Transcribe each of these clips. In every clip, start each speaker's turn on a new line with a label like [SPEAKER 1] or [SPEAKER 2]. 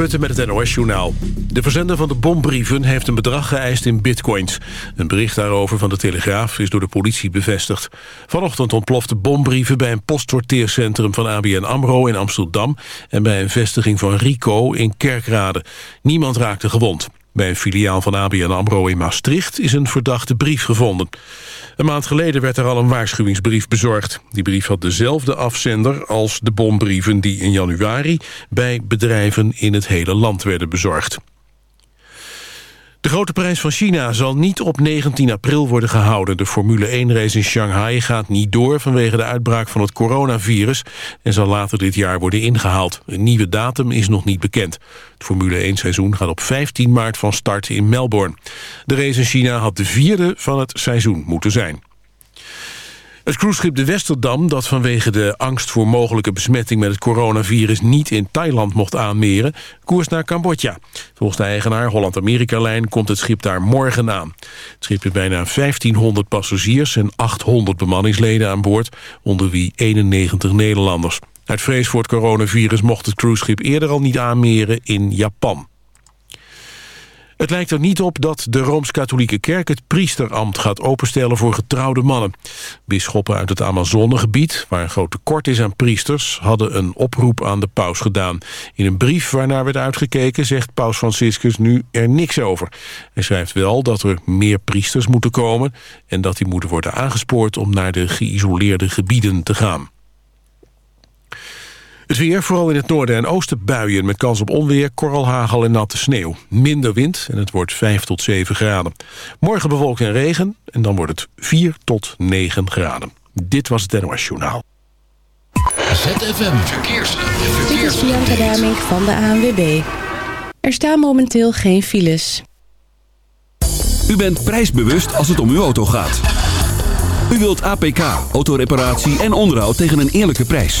[SPEAKER 1] Putten met het NOS-journaal. De verzender van de bombrieven heeft een bedrag geëist in bitcoins. Een bericht daarover van de Telegraaf is door de politie bevestigd. Vanochtend ontplofte bombrieven bij een postsorteercentrum van ABN AMRO in Amsterdam... en bij een vestiging van Rico in Kerkrade. Niemand raakte gewond. Bij een filiaal van ABN AMRO in Maastricht is een verdachte brief gevonden. Een maand geleden werd er al een waarschuwingsbrief bezorgd. Die brief had dezelfde afzender als de bombrieven die in januari... bij bedrijven in het hele land werden bezorgd. De grote prijs van China zal niet op 19 april worden gehouden. De Formule 1-race in Shanghai gaat niet door vanwege de uitbraak van het coronavirus... en zal later dit jaar worden ingehaald. Een nieuwe datum is nog niet bekend. Het Formule 1-seizoen gaat op 15 maart van start in Melbourne. De race in China had de vierde van het seizoen moeten zijn. Het cruiseschip de Westerdam, dat vanwege de angst voor mogelijke besmetting met het coronavirus niet in Thailand mocht aanmeren, koers naar Cambodja. Volgens de eigenaar Holland-Amerika-lijn komt het schip daar morgen aan. Het schip heeft bijna 1500 passagiers en 800 bemanningsleden aan boord, onder wie 91 Nederlanders. Uit vrees voor het coronavirus mocht het cruiseschip eerder al niet aanmeren in Japan. Het lijkt er niet op dat de Rooms-Katholieke Kerk het priesterambt gaat openstellen voor getrouwde mannen. Bisschoppen uit het Amazonegebied, waar een groot tekort is aan priesters, hadden een oproep aan de paus gedaan. In een brief waarnaar werd uitgekeken zegt paus Franciscus nu er niks over. Hij schrijft wel dat er meer priesters moeten komen en dat die moeten worden aangespoord om naar de geïsoleerde gebieden te gaan. Het weer, vooral in het noorden en oosten buien... met kans op onweer, korrelhagel en natte sneeuw. Minder wind en het wordt 5 tot 7 graden. Morgen bewolkt en regen en dan wordt het 4 tot 9 graden. Dit was het NOS Journaal.
[SPEAKER 2] ZFM Verkeers.
[SPEAKER 3] Dit is Bianca Damink van de ANWB. Er staan momenteel geen files.
[SPEAKER 4] U bent prijsbewust als het om uw auto gaat. U wilt APK, autoreparatie en onderhoud tegen een eerlijke prijs.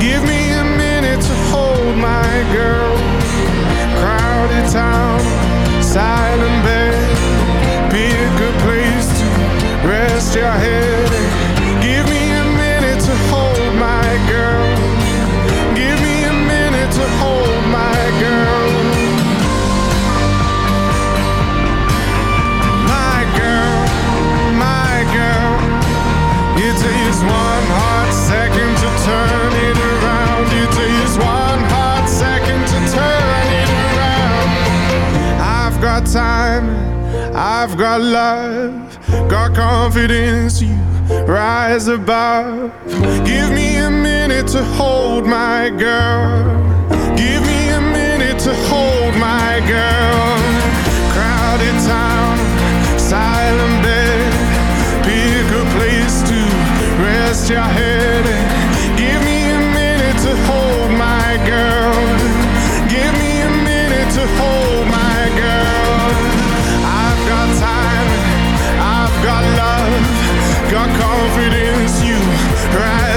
[SPEAKER 5] Give me a minute to hold my girl. Crowded town, silent bed. Be a good place to rest your head. Give me a minute to hold my girl. Give me a minute to hold my girl. My girl, my girl. It takes one hot second to turn it around takes one hot second to turn it around. I've got time, I've got love, got confidence, you rise above. Give me a minute to hold my girl. Give me a minute to hold my girl. Crowded town, silent bed, pick a place to rest your head.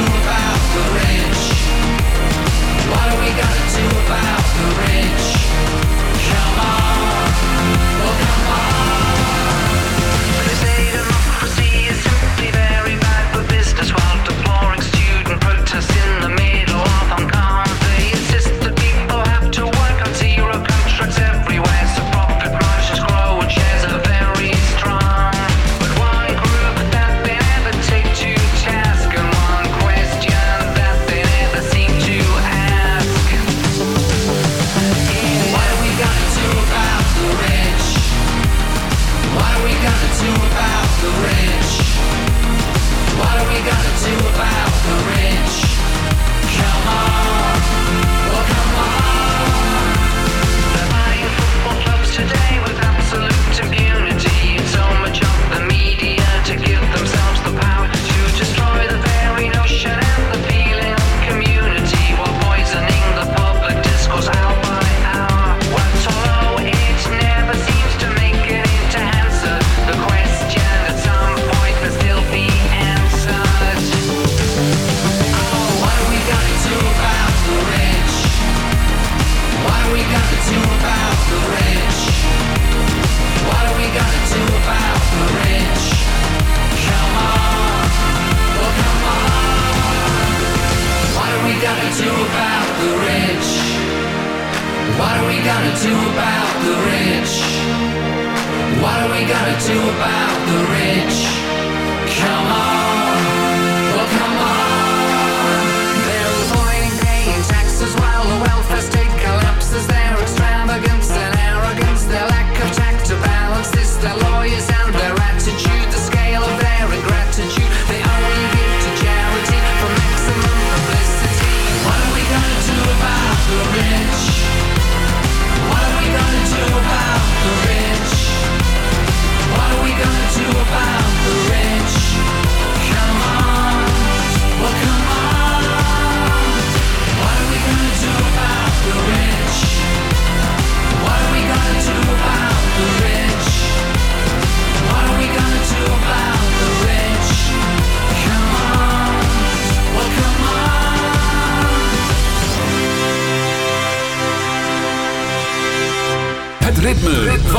[SPEAKER 6] about the rich? What do we gotta do about the rich?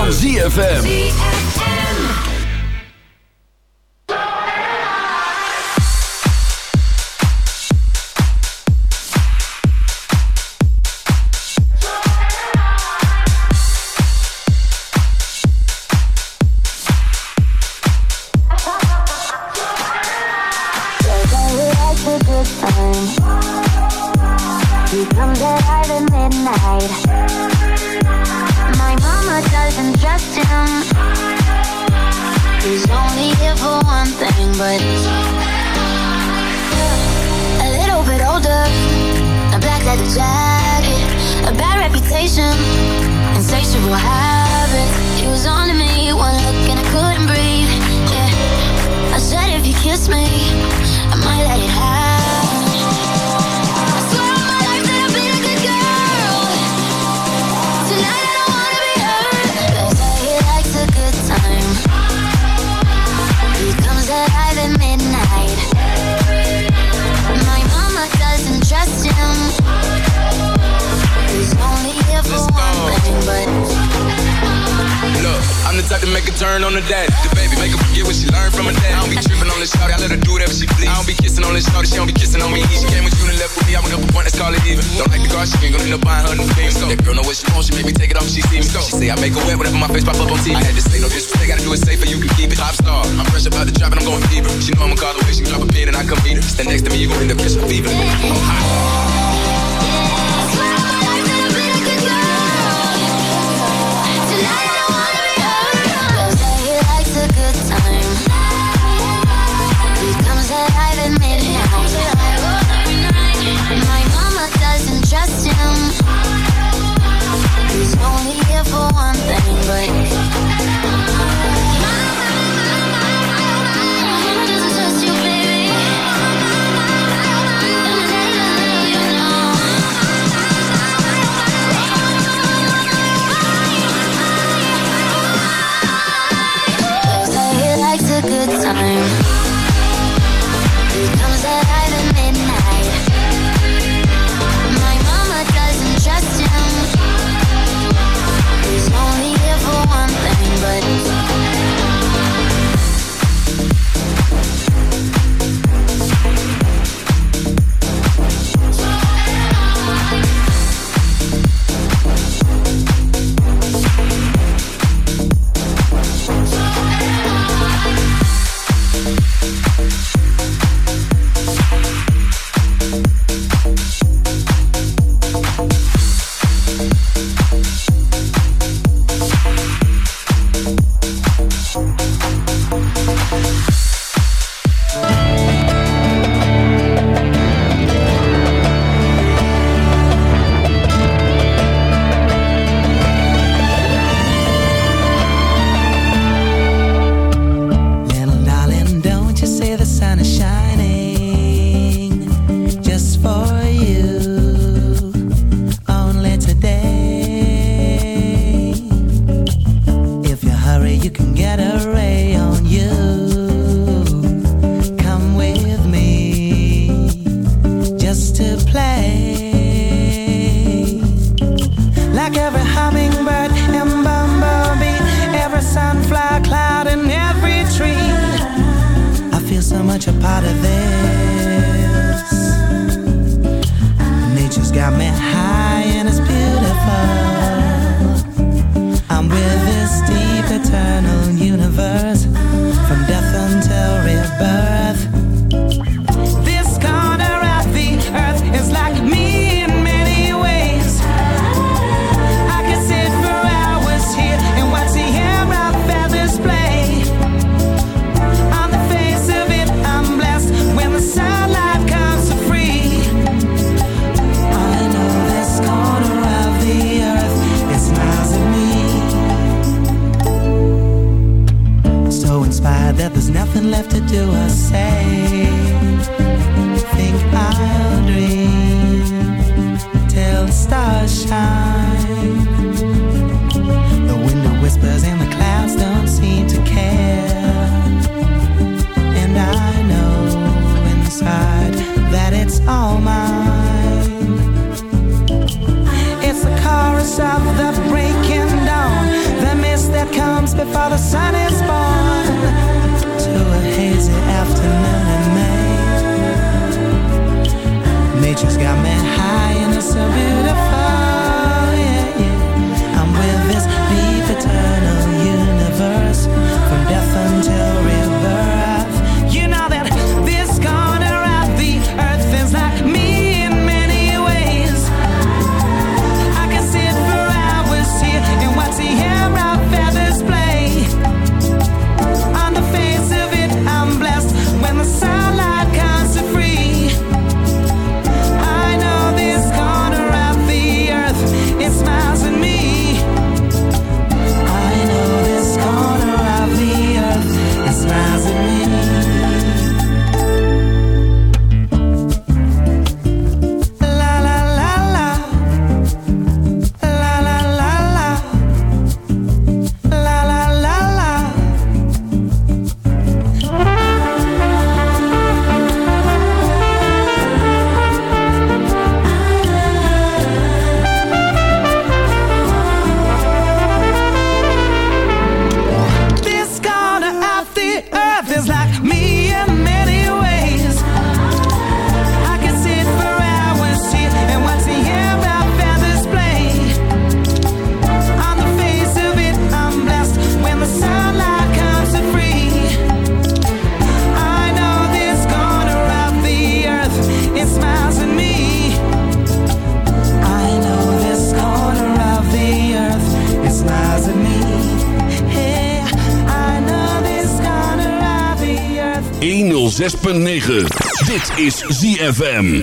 [SPEAKER 4] van ZFM.
[SPEAKER 7] inconvenient. Stand next to me, you gon' end up catching fever. I'm hot.
[SPEAKER 8] He's only here for one thing,
[SPEAKER 9] ZFM.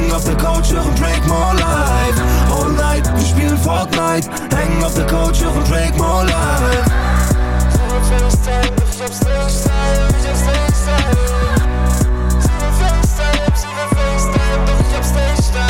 [SPEAKER 10] Hängen auf der Couch, hören Drake More Life. All night, wir spielen Fortnite. Hängen auf der Couch, hören Drake More Life.
[SPEAKER 11] Is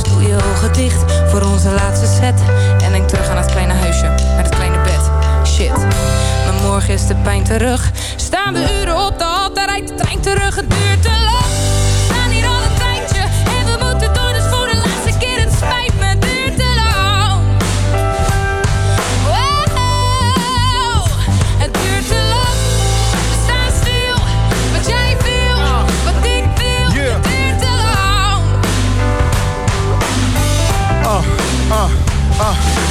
[SPEAKER 12] je ogen dicht voor onze laatste set. En denk terug aan het kleine huisje, met het kleine bed. Shit, maar morgen is de pijn terug. Staan we uren op de hal, rijdt de trein terug. Het duurt Uh.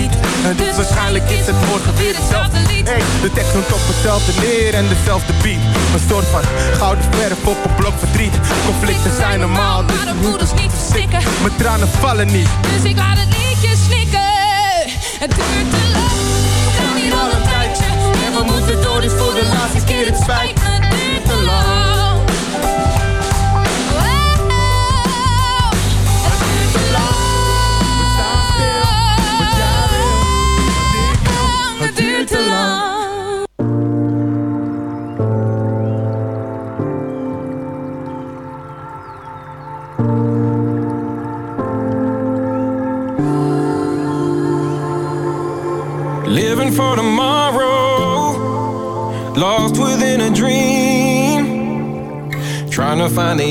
[SPEAKER 13] niet En dus waarschijnlijk is het morgen weer hetzelfde. lied. Hey, De tekst noemt op hetzelfde neer en dezelfde beat. Een soort van gouden verf op een blok verdriet. Conflicten zijn normaal dus
[SPEAKER 12] maar de niet verstikken.
[SPEAKER 13] Mijn tranen vallen niet.
[SPEAKER 12] Dus ik laat het liedje snikken. Het duurt te lang We gaan hier al een tijdje. En we moeten door dus voor de laatste keer Het spijt me, duurt te lang